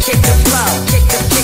kick the flow, kick the flow.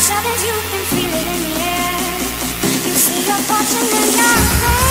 inside you can feel it in the air. You see your fortune in your face.